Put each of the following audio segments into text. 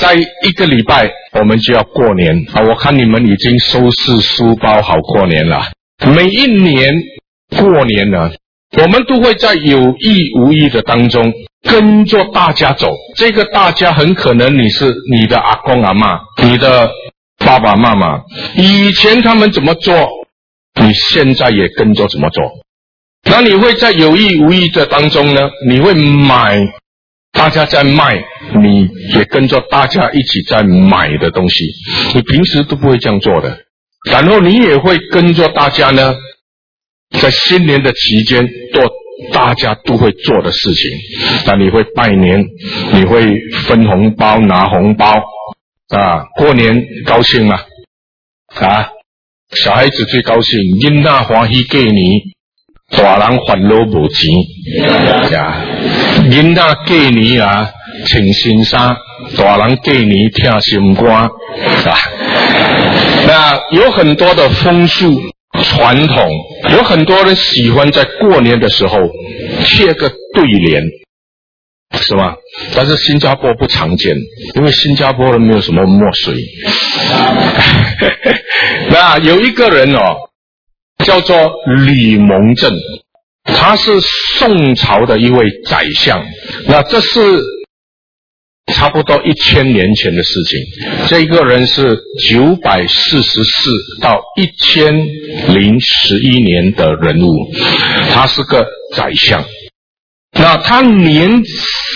在一个礼拜我们就要过年啊！我看你们已经收拾书包好过年了。每一年过年呢，我们都会在有意无意的当中跟着大家走。这个大家很可能你是你的阿公阿妈，你的爸爸妈妈，以前他们怎么做，你现在也跟着怎么做。那你会在有意无意的当中呢？你会买大家在卖，你也跟着大家一起在买的东西。你平时都不会这样做的，然后你也会跟着大家呢，在新年的期间做大家都会做的事情。那你会拜年，你会分红包拿红包啊，过年高兴吗？啊，小孩子最高兴，因那欢喜给你。大人烦恼无钱，呀，囡仔过年啊，穿新衫，大人过年听新歌，啊，那有很多的风俗传统，有很多人喜欢在过年的时候贴个对联，是吧？但是新加坡不常见，因为新加坡人没有什么墨水。那有一个人哦。叫做李蒙正，他是宋朝的一位宰相。那这是差不多一千年前的事情。这个人是九百四十四到一千零十一年的人物，他是个宰相。那他年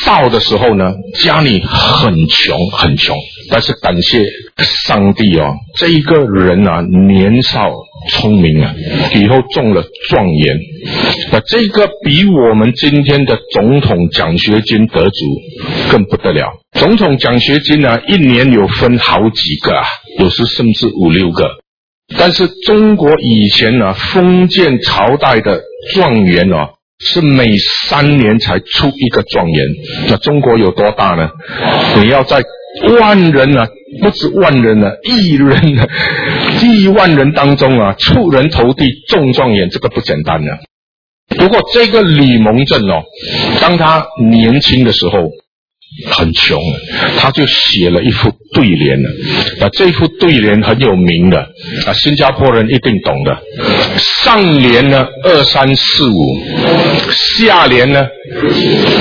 少的时候呢，家里很穷很穷，但是感谢上帝哦，这一个人啊，年少聪明啊，以后中了状元，那这个比我们今天的总统奖学金得主更不得了。总统奖学金呢，一年有分好几个啊，有时甚至五六个。但是中国以前呢，封建朝代的状元哦。是每三年才出一个状元，那中国有多大呢？你要在万人啊，不止万人啊，亿人啊，亿万人当中啊，出人头地中状元，这个不简单的。不过这个李蒙正哦，当他年轻的时候。很穷，他就写了一副对联了。啊，这副对联很有名的啊，新加坡人一定懂的。上联呢二三四五，下联呢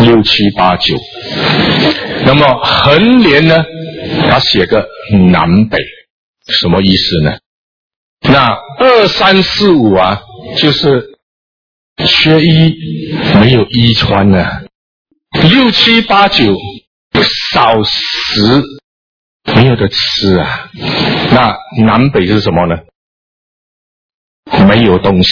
六七八九。那么横联呢，他写个南北，什么意思呢？那二三四五啊，就是缺衣没有衣穿呢。六七八九。少食没有的吃啊，那南北是什么呢？没有东西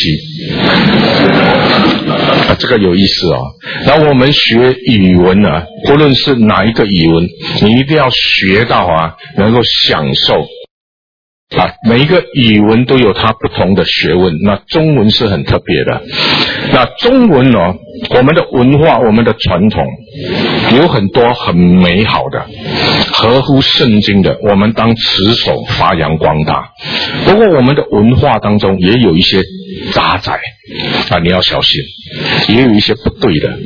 啊，这个有意思哦。那我们学语文呢，不论是哪一个语文，你一定要学到啊，能够享受。啊，每一个语文都有它不同的学问，那中文是很特别的。那中文呢，我们的文化、我们的传统有很多很美好的，合乎圣经的，我们当持守发扬光大。不过我们的文化当中也有一些杂仔啊，你要小心，也有一些不对的。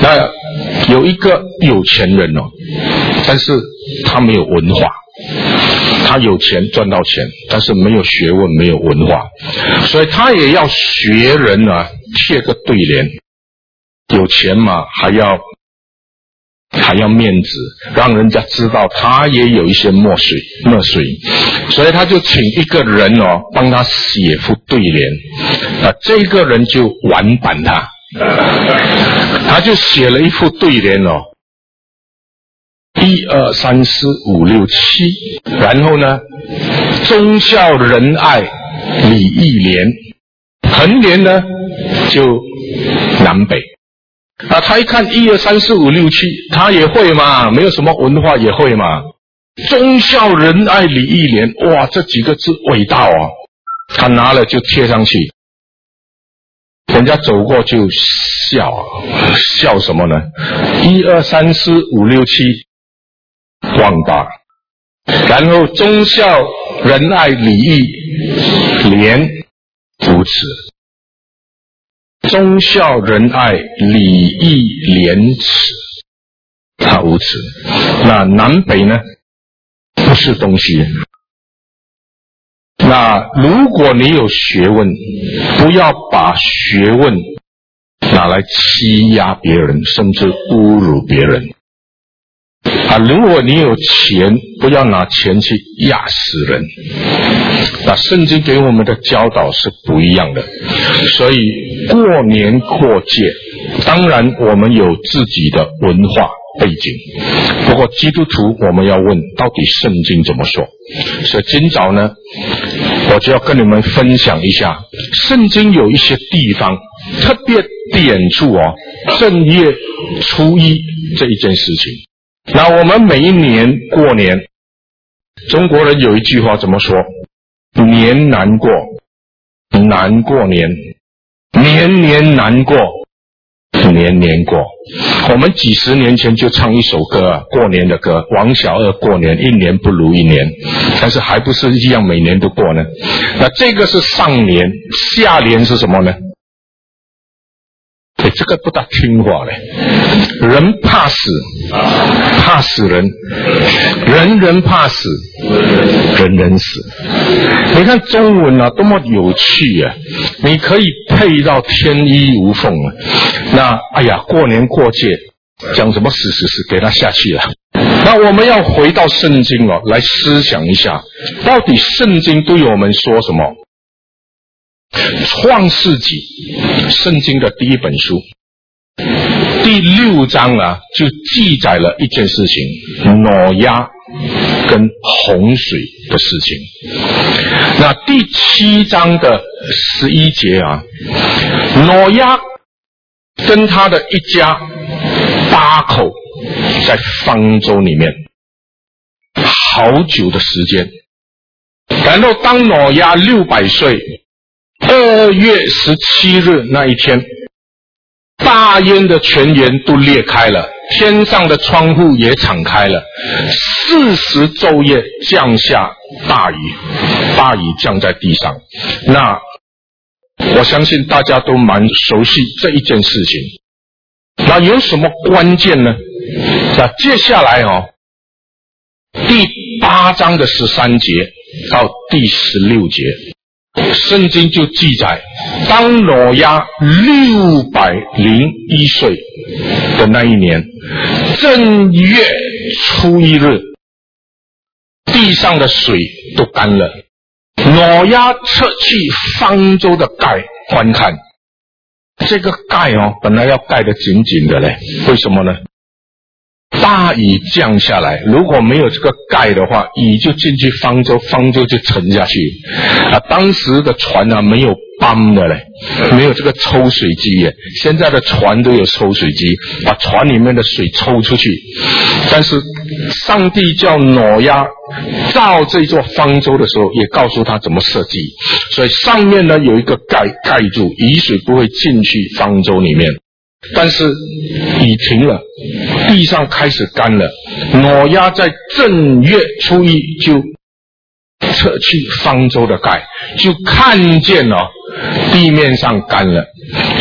那有一个有钱人哦，但是他没有文化。他有钱赚到钱，但是没有学问，没有文化，所以他也要学人啊，贴个对联。有钱嘛，还要还要面子，让人家知道他也有一些墨水墨水，所以他就请一个人哦，帮他写副对联啊，这个人就玩板他，他就写了一副对联哦。一二三四五六七，然后呢，忠孝仁爱礼义廉，横联呢就南北。啊，他一看一二三四五六七，他也会嘛，没有什么文化也会嘛。忠孝仁爱礼义廉，哇，这几个字伟大哦。他拿了就贴上去，人家走过就笑，笑什么呢？一二三四五六七。放大，然后忠孝仁爱礼义廉如此，忠孝仁爱礼义廉耻，他无耻。那南北呢？不是东西。那如果你有学问，不要把学问拿来欺压别人，甚至侮辱别人。啊，如果你有钱，不要拿钱去压死人。那圣经给我们的教导是不一样的，所以过年过节，当然我们有自己的文化背景。不过基督徒，我们要问，到底圣经怎么说？所以今早呢，我就要跟你们分享一下，圣经有一些地方特别点出哦，正月初一这一件事情。那我们每一年过年，中国人有一句话怎么说？年难过，难过年，年年难过，年年过。我们几十年前就唱一首歌啊，过年的歌，王小二过年，一年不如一年，但是还不是一样每年都过呢？那这个是上年，下年是什么呢？这个不大听话嘞！人怕死，怕死人，人人怕死，人人死。你看中文啊，多么有趣啊！你可以配到天衣无缝啊。那哎呀，过年过节讲什么死死死，给他下去了。那我们要回到圣经哦，来思想一下，到底圣经对我们说什么？创世纪，圣经的第一本书，第六章啊，就记载了一件事情：挪亚跟洪水的事情。那第七章的十一节啊，挪亚跟他的一家八口在方舟里面好久的时间，然后当挪亚六百岁。二月十七日那一天，大烟的泉源都裂开了，天上的窗户也敞开了，四十昼夜降下大雨，大雨降在地上。那我相信大家都蛮熟悉这一件事情。那有什么关键呢？那接下来哦，第八章的十三节到第十六节。圣经就记载，当挪亚六百零一岁的那一年正月初一日，地上的水都干了。挪亚撤去方舟的盖观看，这个盖哦，本来要盖得紧紧的嘞，为什么呢？大雨降下来，如果没有这个盖的话，雨就进去方舟，方舟就沉下去。啊，当时的船呢没有泵的嘞，没有这个抽水机耶。现在的船都有抽水机，把船里面的水抽出去。但是上帝叫挪亚造这座方舟的时候，也告诉他怎么设计。所以上面呢有一个盖盖住，雨水不会进去方舟里面。但是雨停了，地上开始干了。挪亚在正月初一就撤去方舟的盖，就看见了地面上干了。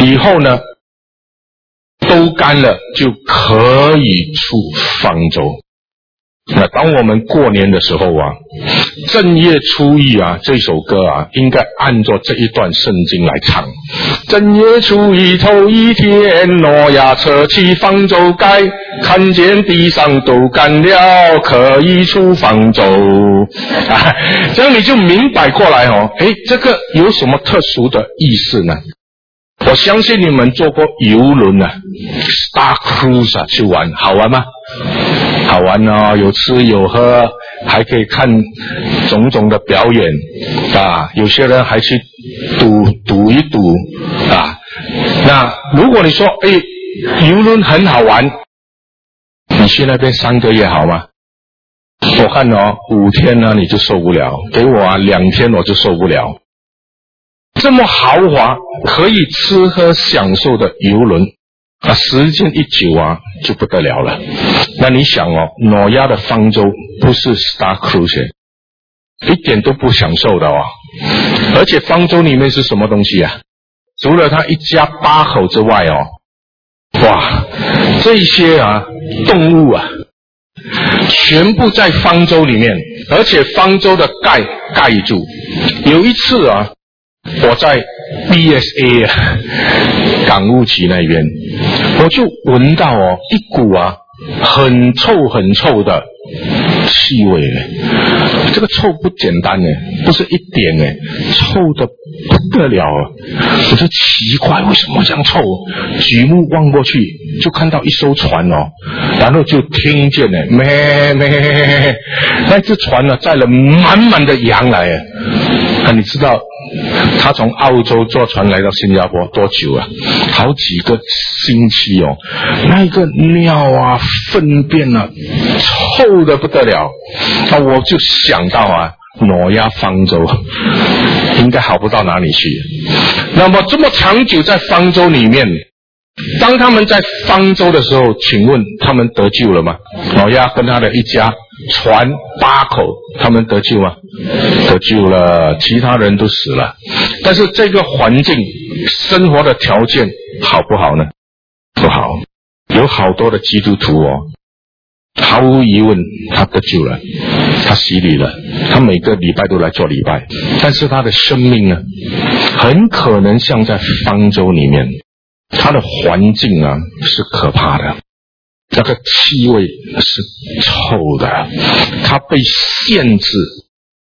以后呢，都干了，就可以出方舟。那当我们过年的时候啊，正月初一啊，这首歌啊，应该按照这一段圣经来唱。正月初一头一天，诺亚扯起方舟盖，看见地上都干了，可以出方舟。这样你就明白过来哦。诶，这个有什么特殊的意思呢？我相信你们坐过游轮啊，Star Cruise，去玩好玩吗？好玩哦，有吃有喝，还可以看种种的表演啊。有些人还去赌赌一赌啊。那如果你说哎，游轮很好玩，你去那边三个月好吗？我看哦，五天呢你就受不了，给我啊两天我就受不了。这么豪华，可以吃喝享受的游轮啊，时间一久啊，就不得了了。那你想哦，挪亚的方舟不是 Star Cruise，一点都不享受的哦。而且方舟里面是什么东西啊？除了他一家八口之外哦，哇，这些啊动物啊，全部在方舟里面，而且方舟的盖盖住。有一次啊，我在 BSA 啊港务局那边，我就闻到哦一股啊很臭很臭的气味，这个臭不简单呢，不是一点呢，臭的不得了。我就奇怪为什么这样臭，举目望过去就看到一艘船哦，然后就听见呢咩咩，那只船呢载了满满的羊来啊，你知道？他从澳洲坐船来到新加坡多久啊？好几个星期哦。那个尿啊、粪便啊，臭的不得了。那我就想到啊，挪亚方舟应该好不到哪里去。那么这么长久在方舟里面。当他们在方舟的时候，请问他们得救了吗？老亚跟他的一家船八口，他们得救吗？得救了，其他人都死了。但是这个环境生活的条件好不好呢？不好，有好多的基督徒哦，毫无疑问他得救了，他洗礼了，他每个礼拜都来做礼拜，但是他的生命呢，很可能像在方舟里面。他的环境啊是可怕的，那个气味是臭的，它被限制。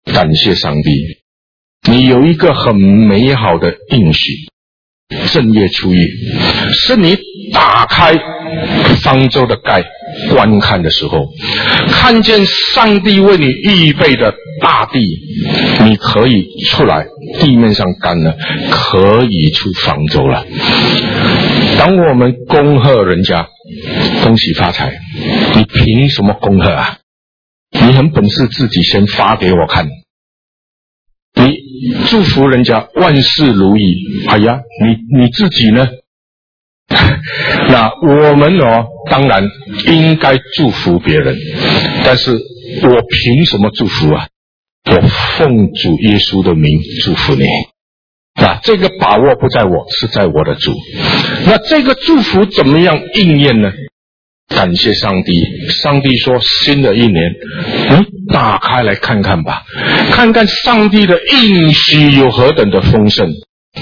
感谢上帝，你有一个很美好的应许。正月初一，是你打开方舟的盖观看的时候，看见上帝为你预备的大地，你可以出来，地面上干了，可以出方舟了。当我们恭贺人家，恭喜发财，你凭什么恭贺啊？你很本事，自己先发给我看。你祝福人家万事如意，哎呀，你你自己呢？那我们哦，当然应该祝福别人，但是我凭什么祝福啊？我奉主耶稣的名祝福你。那这个把握不在我，是在我的主。那这个祝福怎么样应验呢？感谢上帝，上帝说新的一年，你打开来看看吧，看看上帝的应许有何等的丰盛，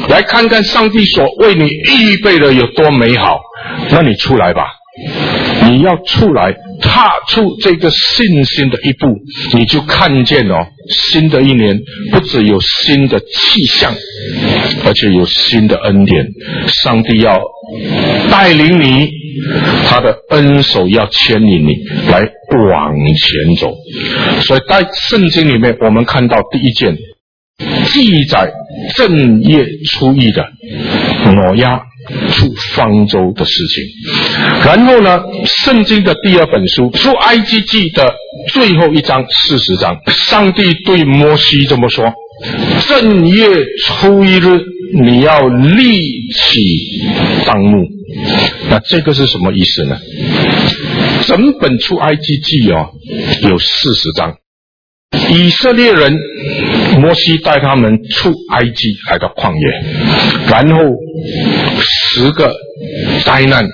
来看看上帝所为你预备的有多美好。那你出来吧，你要出来踏出这个信心的一步，你就看见哦，新的一年不只有新的气象，而且有新的恩典。上帝要带领你。他的恩手要牵引你来往前走，所以在圣经里面，我们看到第一件记载正月初一的挪亚出方舟的事情。然后呢，圣经的第二本书出埃及记的最后一章四十章，上帝对摩西这么说：正月初一日，你要立起帐幕。那这个是什么意思呢？整本出埃及记哦，有四十章。以色列人摩西带他们出埃及来到旷野，然后十个灾难，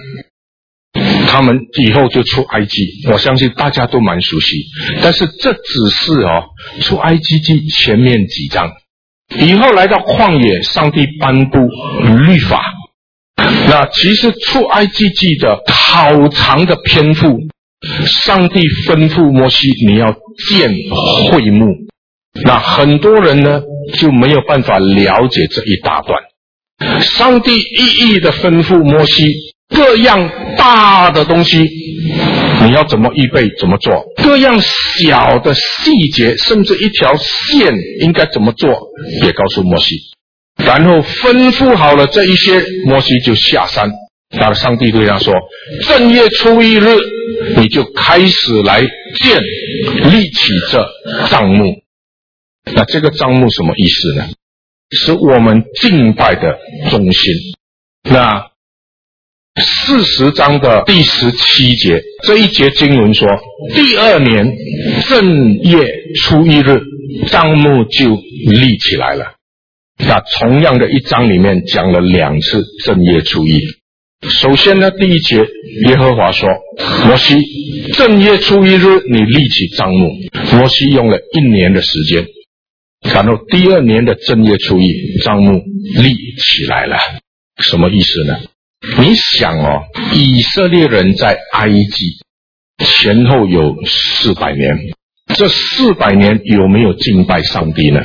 他们以后就出埃及。我相信大家都蛮熟悉，但是这只是哦出埃及记前面几章，以后来到旷野，上帝颁布律法。那其实出埃及记的好长的篇幅，上帝吩咐摩西你要建会幕，那很多人呢就没有办法了解这一大段。上帝一一的吩咐摩西各样大的东西，你要怎么预备怎么做；各样小的细节，甚至一条线应该怎么做，也告诉摩西。然后吩咐好了这一些，摩西就下山。然后上帝对他说：“正月初一日，你就开始来建立起这帐幕。那这个帐幕什么意思呢？是我们敬拜的中心。那四十章的第十七节这一节经文说：第二年正月初一日，帐幕就立起来了。”那同样的一章里面讲了两次正月初一，首先呢，第一节，耶和华说：“摩西，正月初一日，你立起帐幕。”摩西用了一年的时间，然后第二年的正月初一，帐目立起来了。什么意思呢？你想哦，以色列人在埃及前后有四百年，这四百年有没有敬拜上帝呢？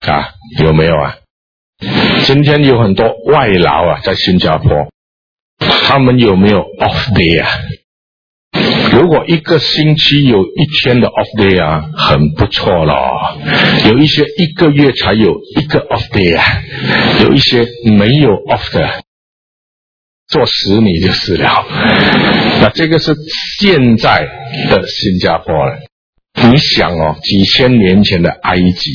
啊，有没有啊？今天有很多外劳啊，在新加坡，他们有没有 off day 啊？如果一个星期有一天的 off day 啊，很不错了。有一些一个月才有一个 off day 啊，有一些没有 off 的，做十年就是了。那这个是现在的新加坡了。你想哦，几千年前的埃及，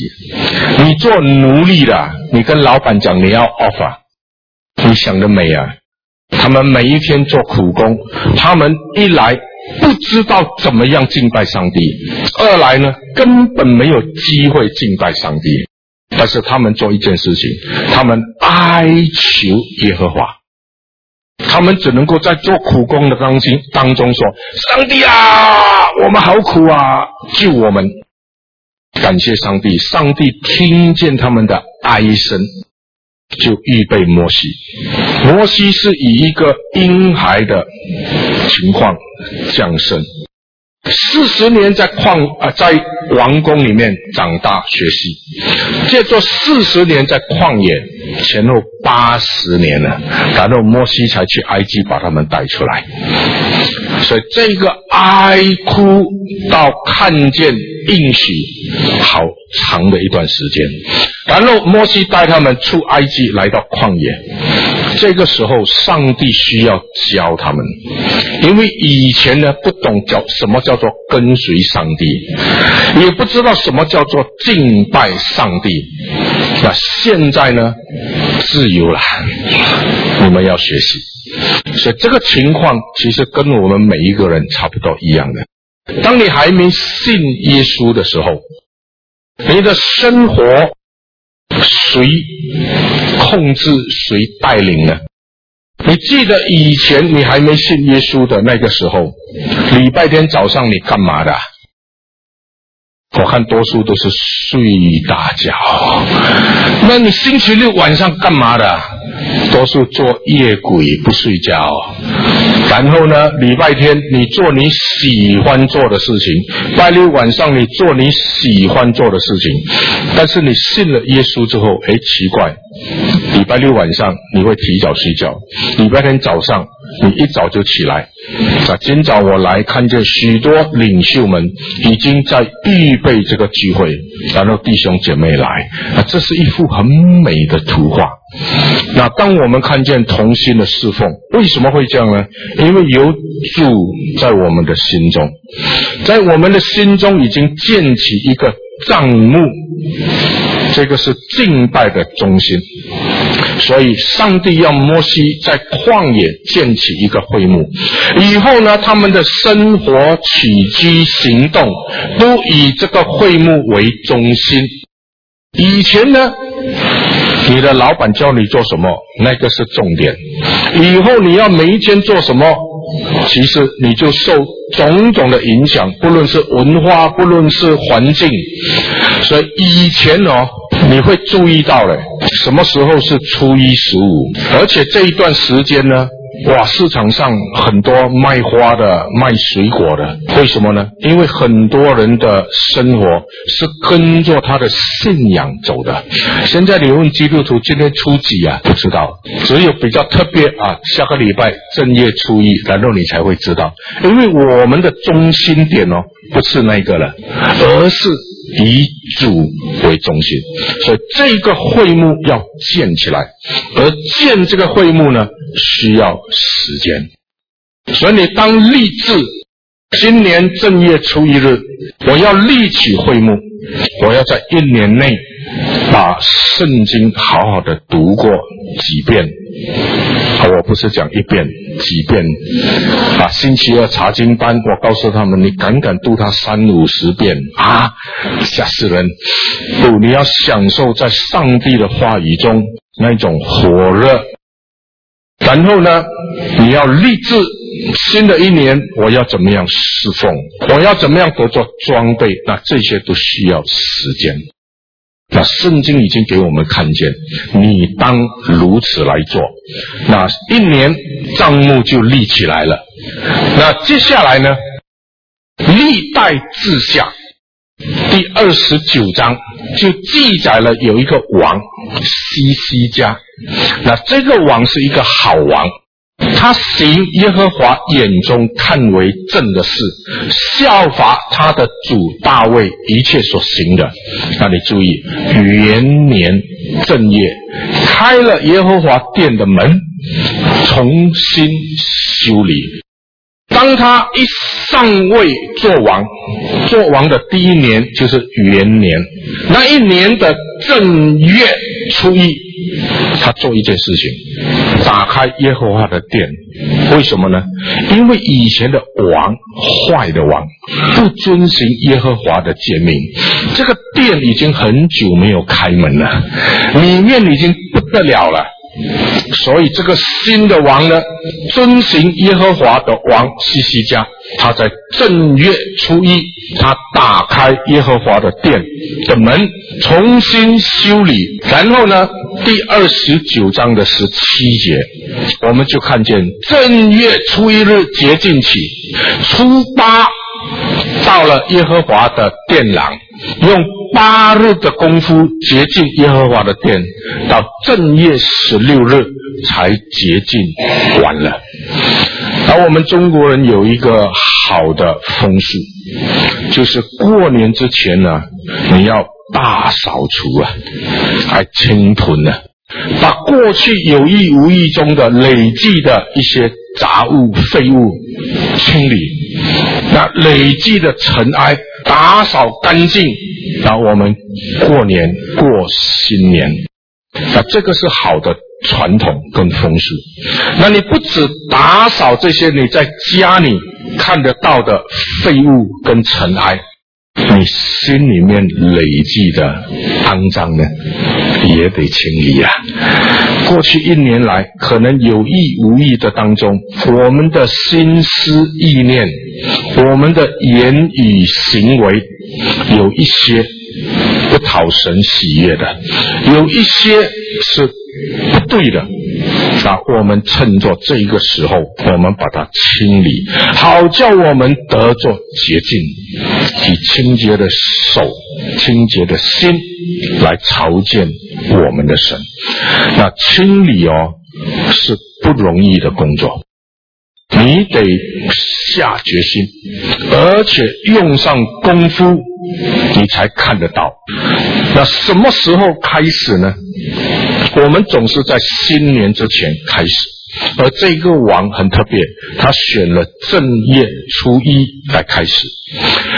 你做奴隶的，你跟老板讲你要 offer，你想得美啊！他们每一天做苦工，他们一来不知道怎么样敬拜上帝，二来呢根本没有机会敬拜上帝。但是他们做一件事情，他们哀求耶和华。他们只能够在做苦工的当心当中说：“上帝啊，我们好苦啊，救我们！”感谢上帝，上帝听见他们的哀声，就预备摩西。摩西是以一个婴孩的情况降生。四十年在旷啊，在王宫里面长大学习，借着四十年在旷野，前后八十年了，然后摩西才去埃及把他们带出来。所以这个哀哭到看见应许，好长的一段时间。然后摩西带他们出埃及，来到旷野。这个时候，上帝需要教他们，因为以前呢不懂叫什么叫做跟随上帝，也不知道什么叫做敬拜上帝。那现在呢，自由了，你们要学习。所以这个情况其实跟我们每一个人差不多一样的。当你还没信耶稣的时候，你的生活。谁控制谁带领呢？你记得以前你还没信耶稣的那个时候，礼拜天早上你干嘛的？我看多数都是睡大觉。那你星期六晚上干嘛的？多数做夜鬼不睡觉。然后呢，礼拜天你做你喜欢做的事情，拜六晚上你做你喜欢做的事情。但是你信了耶稣之后，哎，奇怪，礼拜六晚上你会提早睡觉，礼拜天早上你一早就起来。啊，今早我来看见许多领袖们已经在预备这个聚会，然后弟兄姐妹来，啊，这是一幅很美的图画。那当我们看见同心的侍奉，为什么会这样呢？因为有主在我们的心中，在我们的心中已经建起一个帐幕，这个是敬拜的中心。所以，上帝要摩西在旷野建起一个会幕，以后呢，他们的生活起居行动都以这个会幕为中心。以前呢，你的老板教你做什么，那个是重点。以后你要每一天做什么，其实你就受种种的影响，不论是文化，不论是环境。所以以前哦。你会注意到嘞，什么时候是初一十五？而且这一段时间呢，哇，市场上很多卖花的、卖水果的，为什么呢？因为很多人的生活是跟着他的信仰走的。现在你问基督徒今天初几啊？不知道，只有比较特别啊，下个礼拜正月初一，然后你才会知道。因为我们的中心点哦，不是那个了，而是。以主为中心，所以这个会幕要建起来，而建这个会幕呢，需要时间。所以你当立志，今年正月初一日，我要立起会幕，我要在一年内把圣经好好的读过几遍。我不是讲一遍、几遍啊！星期二查经班，我告诉他们，你敢敢读他三五十遍啊？吓死人！不，你要享受在上帝的话语中那种火热。然后呢，你要立志，新的一年我要怎么样侍奉？我要怎么样得做装备？那这些都需要时间。那圣经已经给我们看见，你当如此来做。那一年账目就立起来了。那接下来呢？历代志下第二十九章就记载了有一个王西西家。那这个王是一个好王。他行耶和华眼中看为正的事，效法他的主大卫一切所行的。那你注意，元年正月开了耶和华殿的门，重新修理。当他一上位做王，做王的第一年就是元年，那一年的正月初一。他做一件事情，打开耶和华的殿，为什么呢？因为以前的王坏的王不遵循耶和华的诫命，这个殿已经很久没有开门了，里面已经不得了了。所以这个新的王呢，遵行耶和华的王西西家，他在正月初一，他打开耶和华的殿的门，重新修理。然后呢，第二十九章的十七节，我们就看见正月初一日洁净起，初八到了耶和华的殿廊，用。八日的功夫洁净耶和华的殿，到正月十六日才洁净完了。而我们中国人有一个好的风俗，就是过年之前呢，你要大扫除啊，还清囤呢，把过去有意无意中的累计的一些杂物废物清理，那累积的尘埃打扫干净。然后我们过年过新年，那这个是好的传统跟风俗。那你不止打扫这些你在家里看得到的废物跟尘埃，你心里面累积的肮脏呢，也得清理啊。过去一年来，可能有意无意的当中，我们的心思意念，我们的言语行为。有一些不讨神喜悦的，有一些是不对的，那我们趁着这个时候，我们把它清理，好叫我们得着洁净，以清洁的手、清洁的心来朝见我们的神。那清理哦，是不容易的工作。你得下决心，而且用上功夫，你才看得到。那什么时候开始呢？我们总是在新年之前开始。而这个王很特别，他选了正月初一来开始，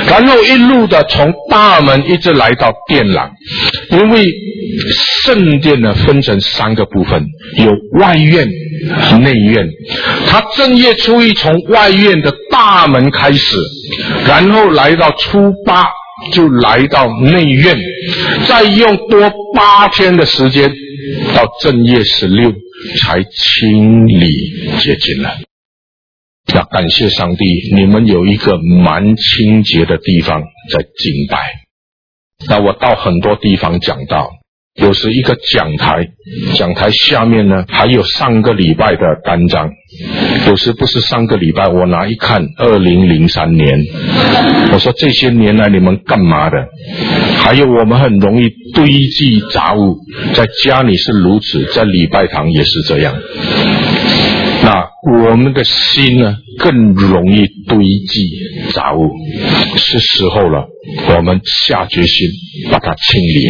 然后一路的从大门一直来到殿廊，因为圣殿呢分成三个部分，有外院、内院。他正月初一从外院的大门开始，然后来到初八就来到内院，再用多八天的时间到正月十六。才清理洁净了。要感谢上帝，你们有一个蛮清洁的地方在敬拜。那我到很多地方讲到，有时一个讲台，讲台下面呢还有上个礼拜的单张。有时不是上个礼拜，我拿一看，二零零三年，我说这些年来你们干嘛的？还有我们很容易堆积杂物，在家里是如此，在礼拜堂也是这样。那我们的心呢，更容易堆积杂物，是时候了，我们下决心把它清理。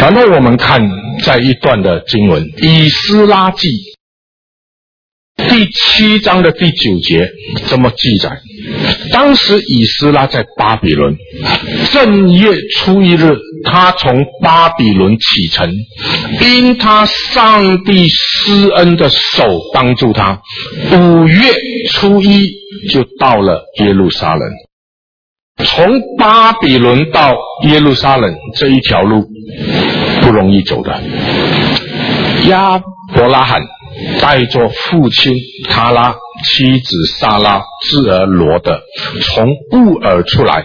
然后我们看在一段的经文，《以斯拉记》。第七章的第九节这么记载：当时以斯拉在巴比伦正月初一日，他从巴比伦启程，因他上帝施恩的手帮助他，五月初一就到了耶路撒冷。从巴比伦到耶路撒冷这一条路不容易走的，亚伯拉罕。带着父亲塔拉、妻子萨拉、智儿罗德从乌尔出来。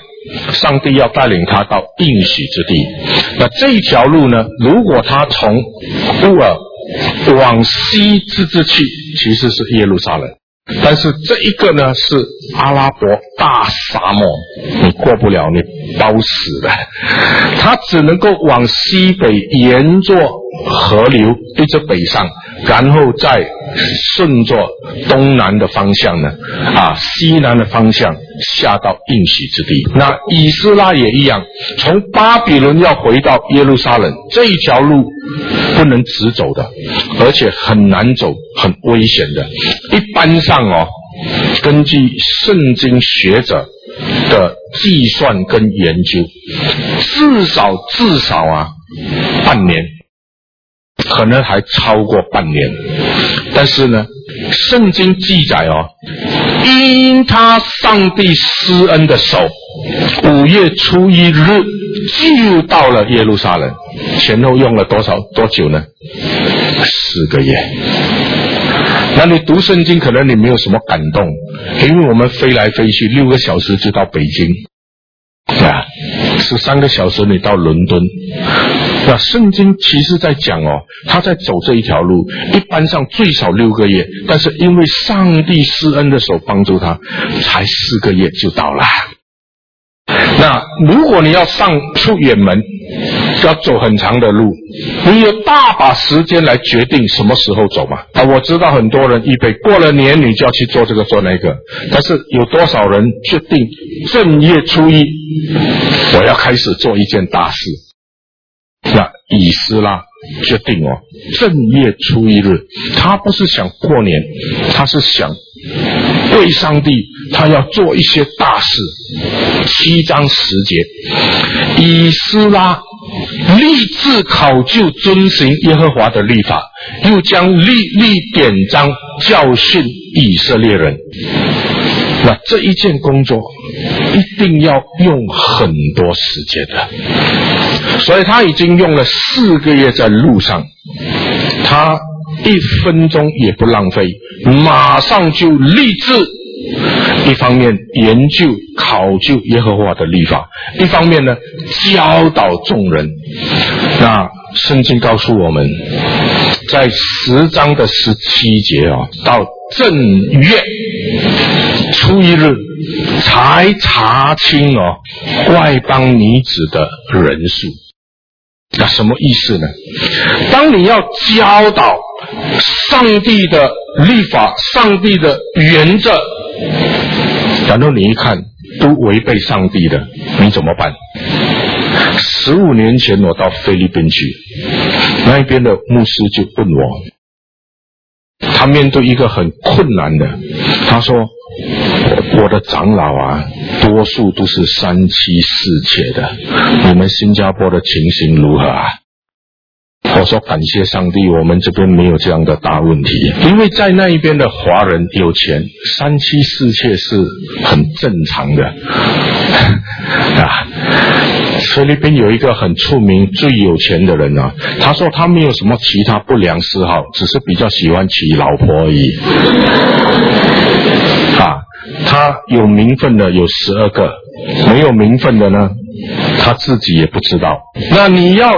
上帝要带领他到应许之地。那这一条路呢？如果他从乌尔往西之之去，其实是耶路撒冷。但是这一个呢是阿拉伯大沙漠，你过不了，你包死的。他只能够往西北沿着河流一直北上，然后再顺着东南的方向呢，啊，西南的方向下到应许之地。那以斯拉也一样，从巴比伦要回到耶路撒冷这一条路不能直走的，而且很难走，很危险的。一般上哦，根据圣经学者的计算跟研究，至少至少啊半年，可能还超过半年。但是呢，圣经记载哦，因他上帝施恩的手，五月初一日就到了耶路撒冷，前后用了多少多久呢？四个月。那你读圣经，可能你没有什么感动，因为我们飞来飞去六个小时就到北京，对啊，十三个小时你到伦敦。那圣经其实在讲哦，他在走这一条路，一般上最少六个月，但是因为上帝施恩的手帮助他，才四个月就到了。那如果你要上出远门，要走很长的路，你有大把时间来决定什么时候走嘛？啊，我知道很多人预备过了年你就要去做这个做那个，但是有多少人决定正月初一我要开始做一件大事？那以斯拉决定哦，正月初一日，他不是想过年，他是想为上帝，他要做一些大事。七章十节，以斯拉立志考究遵行耶和华的律法，又将立立典章教训以色列人。那这一件工作一定要用很多时间的，所以他已经用了四个月在路上，他一分钟也不浪费，马上就立志。一方面研究考究耶和华的律法，一方面呢教导众人。那圣经告诉我们，在十章的十七节啊，到正月初一日才查清哦外邦女子的人数。那什么意思呢？当你要教导上帝的律法、上帝的原则。然后你一看都违背上帝的，你怎么办？十五年前我到菲律宾去，那一边的牧师就问我，他面对一个很困难的，他说：“我的长老啊，多数都是三妻四妾的，你们新加坡的情形如何啊？”我说感谢上帝，我们这边没有这样的大问题，因为在那一边的华人有钱，三妻四妾是很正常的 啊。菲律宾有一个很出名、最有钱的人啊，他说他没有什么其他不良嗜好，只是比较喜欢娶老婆而已。啊，他有名分的有十二个，没有名分的呢，他自己也不知道。那你要。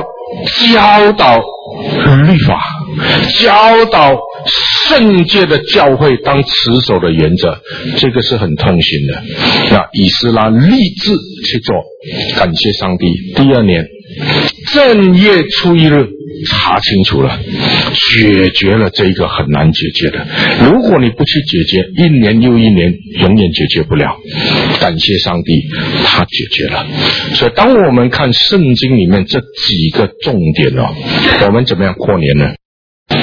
教导律法，教导圣界的教会当持守的原则，这个是很痛心的。那以斯拉立志去做，感谢上帝。第二年正月初一日。查清楚了，解决了这个很难解决的。如果你不去解决，一年又一年，永远解决不了。感谢上帝，他解决了。所以，当我们看圣经里面这几个重点哦，我们怎么样过年呢？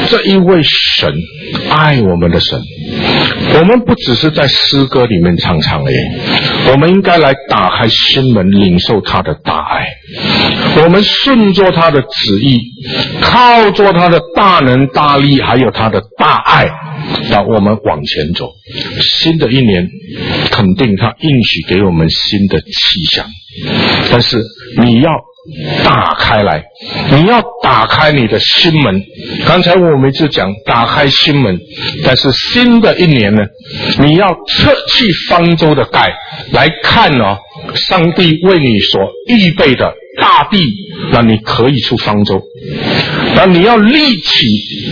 这一位神爱我们的神，我们不只是在诗歌里面唱唱而已，我们应该来打开心门，领受他的大爱。我们顺着他的旨意，靠着他的大能大力，还有他的大爱，让我们往前走。新的一年，肯定他应许给我们新的气象。但是你要打开来，你要打开你的心门。刚才我们就讲打开心门，但是新的一年呢，你要撤去方舟的盖来看哦，上帝为你所预备的大地，那你可以出方舟。那你要立起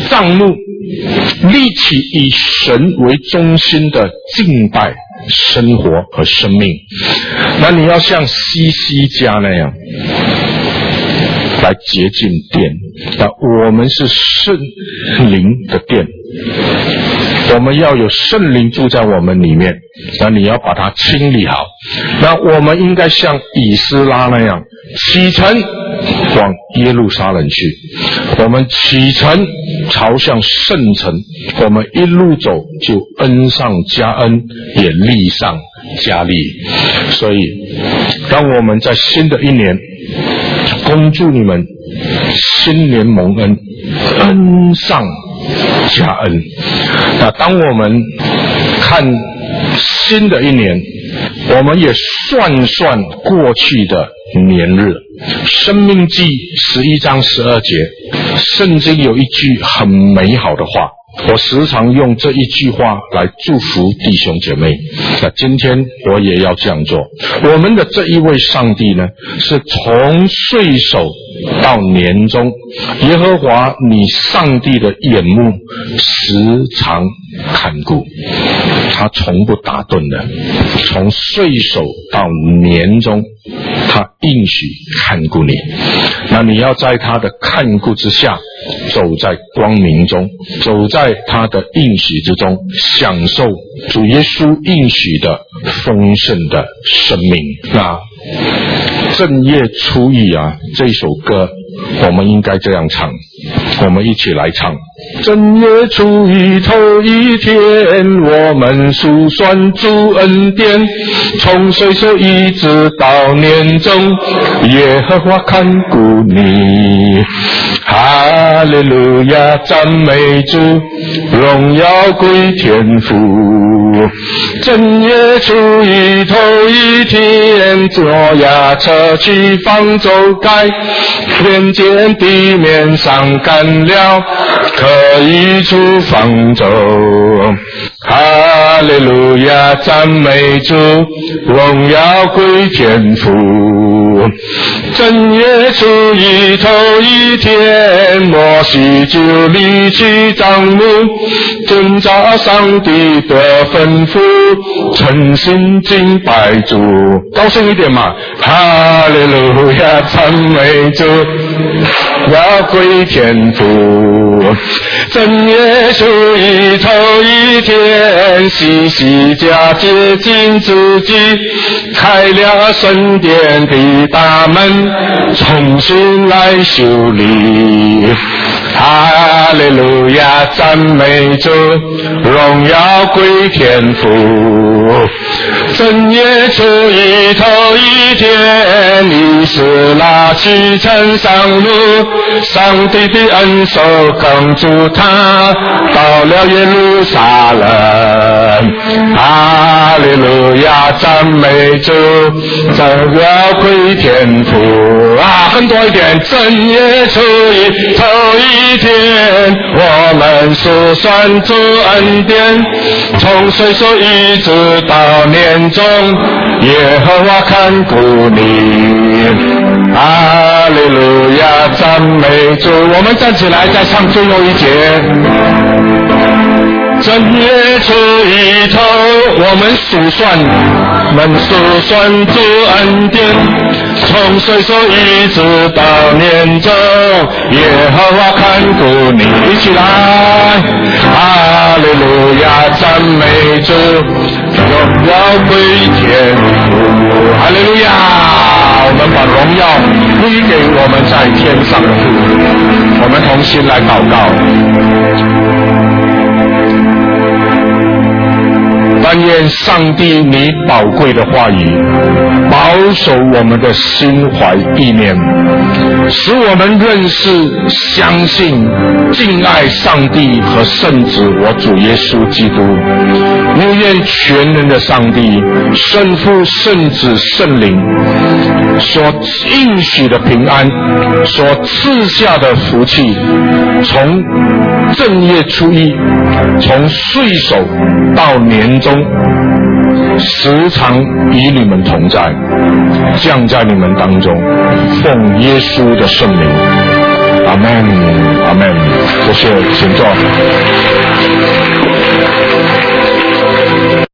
帐幕，立起以神为中心的敬拜。生活和生命，那你要像西西家那样来洁净殿。那我们是圣灵的殿，我们要有圣灵住在我们里面。那你要把它清理好。那我们应该像以斯拉那样启程往耶路撒冷去。我们启程朝向圣城，我们一路走就恩上加恩，也利上加利。所以，当我们在新的一年恭祝你们新年蒙恩，恩上加恩。那当我们看新的一年，我们也算算过去的年日，《生命记》十一章十二节，圣经有一句很美好的话，我时常用这一句话来祝福弟兄姐妹。那今天我也要这样做。我们的这一位上帝呢，是从岁首到年终，耶和华你上帝的眼目时常看顾，他从不打盹的，从岁首到年终，他应许看顾你。那你要在他的看顾之下，走在光明中，走在他的应许之中，享受主耶稣应许的丰盛的生命。那。正月初一啊，这首歌我们应该这样唱，我们一起来唱。正月初一头一天，我们数算主恩典，从岁首一直到年终，耶和华看顾你。哈利路亚，赞美主，荣耀归天父。正月初一头一天，坐呀车去方舟盖，天见地面上干了，可以出方舟。哈利路亚，赞美主，荣耀归天父。正月初一头一天，摩西就离去帐幕，遵照上帝的吩咐，诚心敬拜主。高兴一点嘛！哈利路亚，赞美主，要归天父。正月初一头一天，西西家接近自己，开了神殿的大门，重新来修理。哈利路亚，赞美主，荣耀归天父。正月初一头一天，你是那启程上路，上帝的恩手扛住他，到了耶路撒冷。哈利路亚，赞美主，荣耀归天父。啊，很多一点。正月初一头一天，我们数算主恩典，从岁首一直到年终，耶和华看顾你。哈利路亚，赞美主。我们站起来，再唱最后一节。正月初一头，我们数算，们数算主恩典，从岁首一直到年终，耶和华看顾你。一起来，哈利路亚，赞美主，荣耀归天父。哈利路亚，我们把荣耀归给我们在天上的父。我们同心来祷告。但愿上帝你宝贵的话语保守我们的心怀意念，使我们认识、相信、敬爱上帝和圣子我主耶稣基督。又愿全能的上帝、圣父、圣子、圣灵所应许的平安，所赐下的福气，从正月初一，从岁首到年终，时常与你们同在，降在你们当中，奉耶稣的圣名，阿门，阿门。谢谢，请坐。